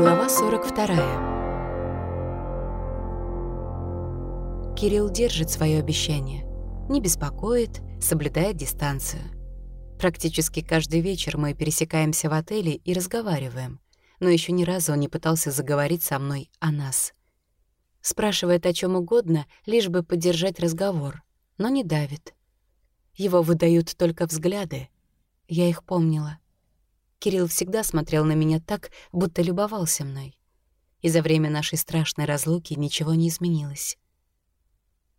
Глава 42. Кирилл держит свое обещание. Не беспокоит, соблюдает дистанцию. Практически каждый вечер мы пересекаемся в отеле и разговариваем, но еще ни разу он не пытался заговорить со мной о нас. Спрашивает о чем угодно, лишь бы поддержать разговор, но не давит. Его выдают только взгляды. Я их помнила. Кирилл всегда смотрел на меня так, будто любовался мной. И за время нашей страшной разлуки ничего не изменилось.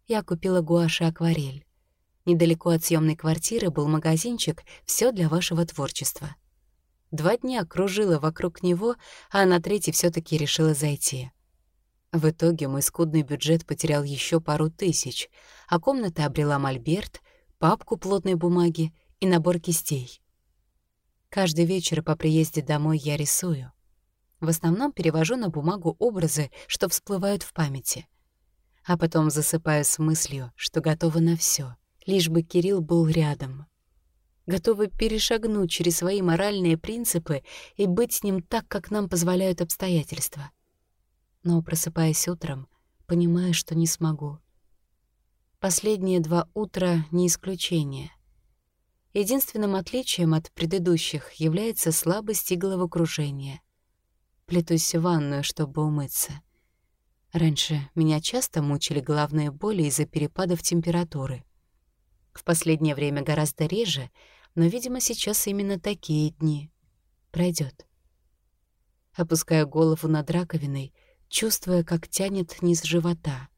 Я купила гуашь и акварель. Недалеко от съемной квартиры был магазинчик «Всё для вашего творчества». Два дня кружила вокруг него, а на третий все таки решила зайти. В итоге мой скудный бюджет потерял еще пару тысяч, а комната обрела мольберт, папку плотной бумаги и набор кистей. Каждый вечер по приезде домой я рисую. В основном перевожу на бумагу образы, что всплывают в памяти. А потом засыпаю с мыслью, что готова на все, лишь бы Кирилл был рядом. Готова перешагнуть через свои моральные принципы и быть с ним так, как нам позволяют обстоятельства. Но, просыпаясь утром, понимаю, что не смогу. Последние два утра — не исключение — Единственным отличием от предыдущих является слабость и головокружение. Плетусь в ванную, чтобы умыться. Раньше меня часто мучили головные боли из-за перепадов температуры. В последнее время гораздо реже, но, видимо, сейчас именно такие дни. Пройдет. Опускаю голову над раковиной, чувствуя, как тянет низ живота.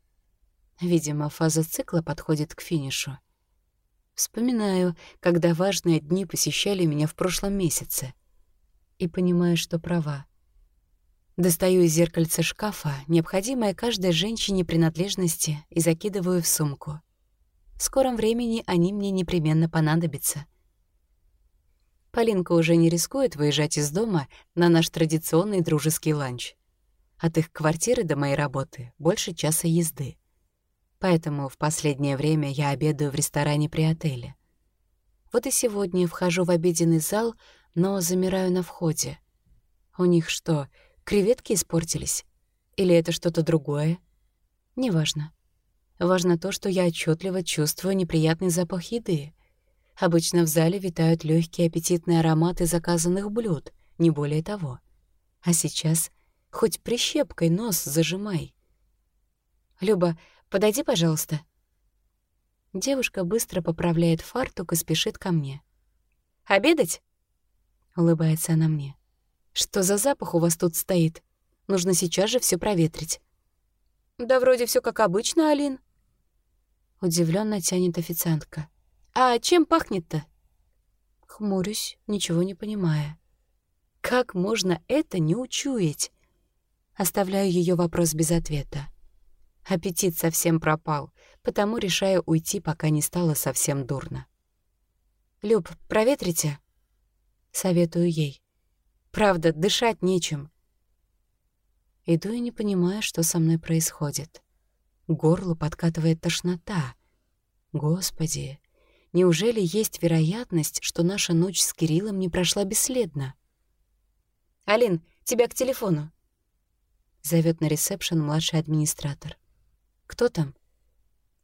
Видимо, фаза цикла подходит к финишу. Вспоминаю, когда важные дни посещали меня в прошлом месяце. И понимаю, что права. Достаю из зеркальца шкафа необходимое каждой женщине принадлежности и закидываю в сумку. В скором времени они мне непременно понадобятся. Полинка уже не рискует выезжать из дома на наш традиционный дружеский ланч. От их квартиры до моей работы больше часа езды поэтому в последнее время я обедаю в ресторане при отеле. Вот и сегодня вхожу в обеденный зал, но замираю на входе. У них что, креветки испортились? Или это что-то другое? Неважно. Важно то, что я отчетливо чувствую неприятный запах еды. Обычно в зале витают легкие аппетитные ароматы заказанных блюд, не более того. А сейчас хоть прищепкой нос зажимай. «Люба, Подойди, пожалуйста». Девушка быстро поправляет фартук и спешит ко мне. «Обедать?» — улыбается она мне. «Что за запах у вас тут стоит? Нужно сейчас же все проветрить». «Да вроде все как обычно, Алин». Удивленно тянет официантка. «А чем пахнет-то?» Хмурюсь, ничего не понимая. Как можно это не учуять? Оставляю ее вопрос без ответа. Аппетит совсем пропал, потому решаю уйти, пока не стало совсем дурно. «Люб, проветрите?» Советую ей. «Правда, дышать нечем». Иду и не понимаю, что со мной происходит. Горло подкатывает тошнота. Господи, неужели есть вероятность, что наша ночь с Кириллом не прошла бесследно? «Алин, тебя к телефону!» Зовет на ресепшн младший администратор. «Кто там?»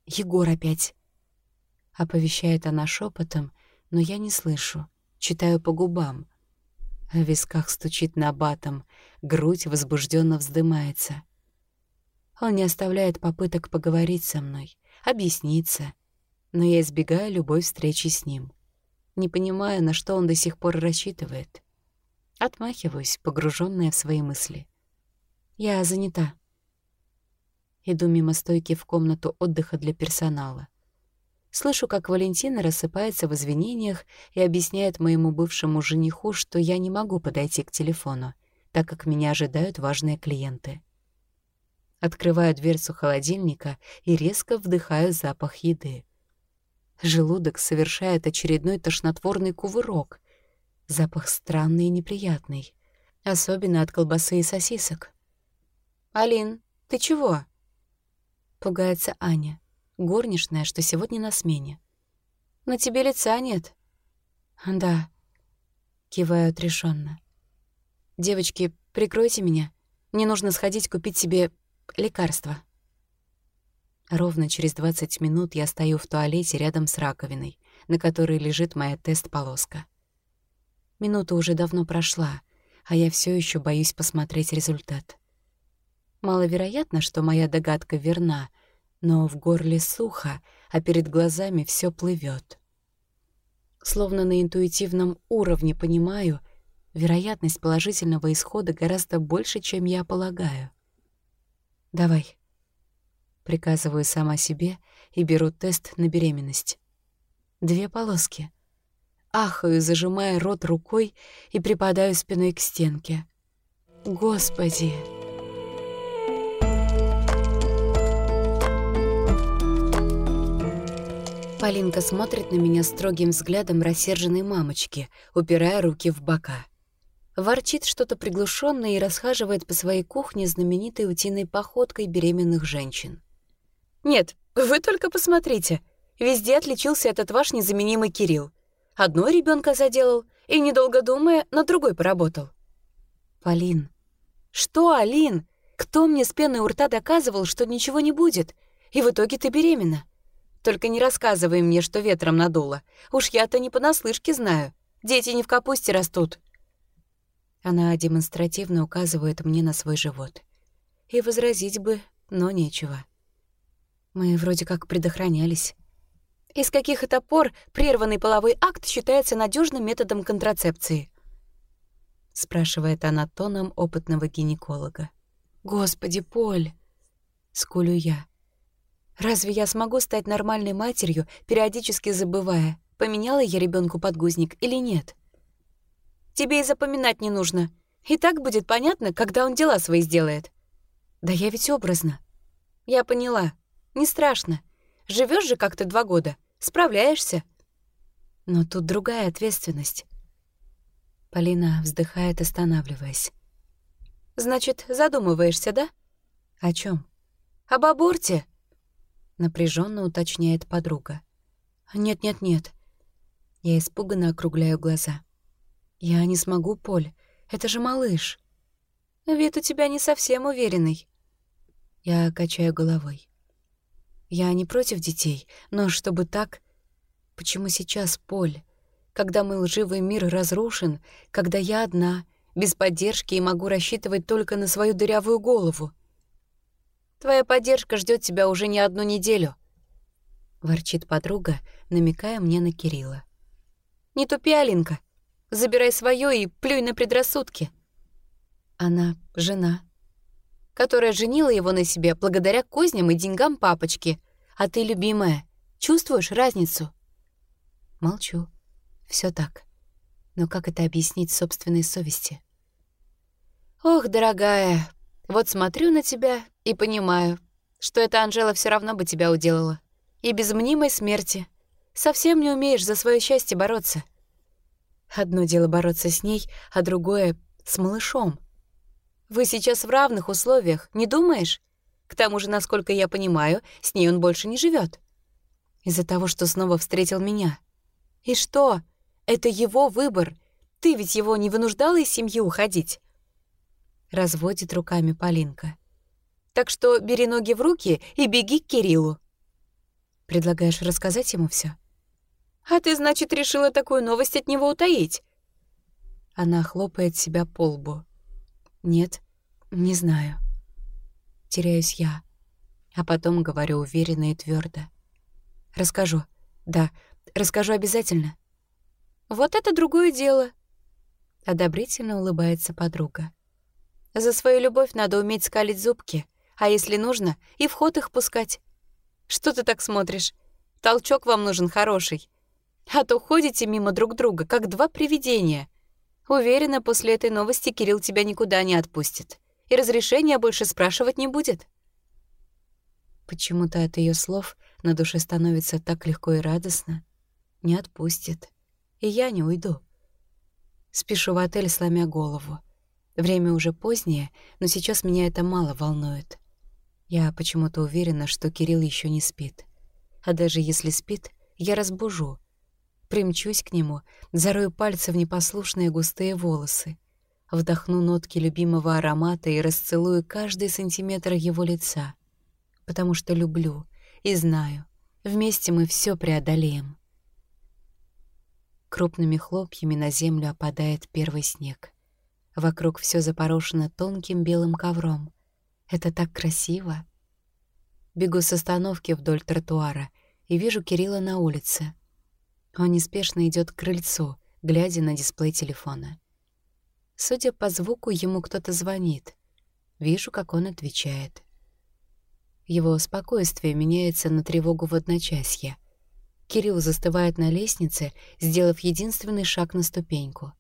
«Егор опять!» Оповещает она шепотом, но я не слышу, читаю по губам. В висках стучит набатом, грудь возбужденно вздымается. Он не оставляет попыток поговорить со мной, объясниться, но я избегаю любой встречи с ним. Не понимаю, на что он до сих пор рассчитывает. Отмахиваюсь, погруженная в свои мысли. Я занята. Иду мимо стойки в комнату отдыха для персонала. Слышу, как Валентина рассыпается в извинениях и объясняет моему бывшему жениху, что я не могу подойти к телефону, так как меня ожидают важные клиенты. Открываю дверцу холодильника и резко вдыхаю запах еды. Желудок совершает очередной тошнотворный кувырок. Запах странный и неприятный, особенно от колбасы и сосисок. «Алин, ты чего?» Пугается Аня, горничная, что сегодня на смене. «На тебе лица нет». «Да», — киваю отрешенно. «Девочки, Прикройте меня. Мне нужно сходить купить себе лекарство. Ровно через 20 минут я стою в туалете рядом с раковиной, на которой лежит моя тест-полоска. Минута уже давно прошла, а я все еще боюсь посмотреть результат. Маловероятно, что моя догадка верна, но в горле сухо, а перед глазами все плывет. Словно на интуитивном уровне понимаю, вероятность положительного исхода гораздо больше, чем я полагаю. «Давай», — приказываю сама себе и беру тест на беременность. Две полоски. Ахаю, зажимая рот рукой и припадаю спиной к стенке. «Господи!» Полинка смотрит на меня строгим взглядом рассерженной мамочки, упирая руки в бока. Ворчит что-то приглушенное и расхаживает по своей кухне знаменитой утиной походкой беременных женщин. «Нет, вы только посмотрите. Везде отличился этот ваш незаменимый Кирилл. Одной ребенка заделал и, недолго думая, на другой поработал». «Полин». «Что, Алин? Кто мне с пеной у рта доказывал, что ничего не будет? И в итоге ты беременна?» Только не рассказывай мне, что ветром надуло. Уж я-то не понаслышке знаю. Дети не в капусте растут». Она демонстративно указывает мне на свой живот. И возразить бы, но нечего. Мы вроде как предохранялись. Из каких это пор прерванный половой акт считается надежным методом контрацепции? Спрашивает она тоном опытного гинеколога. «Господи, Поль!» — скулю я. Разве я смогу стать нормальной матерью, периодически забывая, поменяла я ребенку подгузник или нет? Тебе и запоминать не нужно. И так будет понятно, когда он дела свои сделает. Да я ведь образно. Я поняла. Не страшно. Живешь же как-то два года. Справляешься. Но тут другая ответственность. Полина вздыхает, останавливаясь. «Значит, задумываешься, да?» «О чем? «Об аборте», напряженно уточняет подруга. Нет-нет-нет. Я испуганно округляю глаза. Я не смогу, Поль. Это же малыш. Вид у тебя не совсем уверенный. Я качаю головой. Я не против детей, но чтобы так... Почему сейчас, Поль? Когда мой лживый мир разрушен, когда я одна, без поддержки и могу рассчитывать только на свою дырявую голову. Твоя поддержка ждет тебя уже не одну неделю», — ворчит подруга, намекая мне на Кирилла. «Не тупи, Алинка. Забирай свое и плюй на предрассудки». Она — жена, которая женила его на себе благодаря козням и деньгам папочки. А ты, любимая, чувствуешь разницу? Молчу. Все так. Но как это объяснить собственной совести? «Ох, дорогая, вот смотрю на тебя и понимаю, что эта Анжела все равно бы тебя уделала. И без мнимой смерти. Совсем не умеешь за свое счастье бороться. Одно дело бороться с ней, а другое — с малышом. Вы сейчас в равных условиях, не думаешь? К тому же, насколько я понимаю, с ней он больше не живет. Из-за того, что снова встретил меня. И что? Это его выбор. Ты ведь его не вынуждала из семьи уходить. — разводит руками Полинка. «Так что бери ноги в руки и беги к Кириллу». «Предлагаешь рассказать ему все? «А ты, значит, решила такую новость от него утаить?» Она хлопает себя по лбу. «Нет, не знаю». Теряюсь я, а потом говорю уверенно и твердо. «Расскажу. Да, расскажу обязательно». «Вот это другое дело», — одобрительно улыбается подруга. За свою любовь надо уметь скалить зубки, а если нужно, и в ход их пускать. Что ты так смотришь? Толчок вам нужен хороший. А то ходите мимо друг друга, как два привидения. Уверена, после этой новости Кирилл тебя никуда не отпустит. И разрешения больше спрашивать не будет. Почему-то от ее слов на душе становится так легко и радостно. Не отпустит. И я не уйду. Спешу в отель, сломя голову. Время уже позднее, но сейчас меня это мало волнует. Я почему-то уверена, что Кирилл еще не спит. А даже если спит, я разбужу. Примчусь к нему, зарою пальцы в непослушные густые волосы. Вдохну нотки любимого аромата и расцелую каждый сантиметр его лица. Потому что люблю и знаю, вместе мы все преодолеем. Крупными хлопьями на землю опадает первый снег. Вокруг все запорошено тонким белым ковром. Это так красиво. Бегу с остановки вдоль тротуара и вижу Кирилла на улице. Он неспешно идет к крыльцу, глядя на дисплей телефона. Судя по звуку, ему кто-то звонит. Вижу, как он отвечает. Его спокойствие меняется на тревогу в одночасье. Кирилл застывает на лестнице, сделав единственный шаг на ступеньку.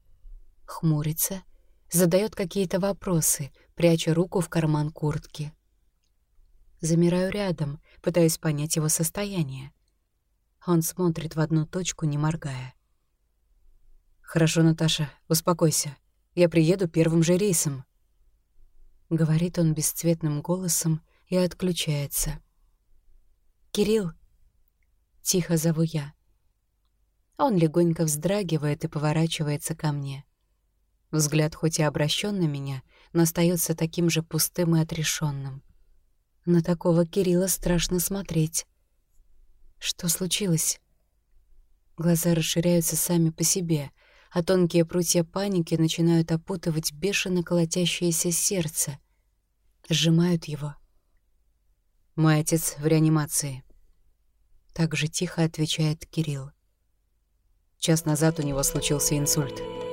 Хмурится, задает какие-то вопросы, пряча руку в карман куртки. Замираю рядом, пытаясь понять его состояние. Он смотрит в одну точку, не моргая. «Хорошо, Наташа, успокойся. Я приеду первым же рейсом», — говорит он бесцветным голосом и отключается. «Кирилл!» — тихо зову я. Он легонько вздрагивает и поворачивается ко мне. Взгляд хоть и обращен на меня, но остается таким же пустым и отрешенным. На такого Кирилла страшно смотреть. Что случилось? Глаза расширяются сами по себе, а тонкие прутья паники начинают опутывать бешено колотящееся сердце. Сжимают его. «Мой отец в реанимации», — так же тихо отвечает Кирилл. Час назад у него случился инсульт —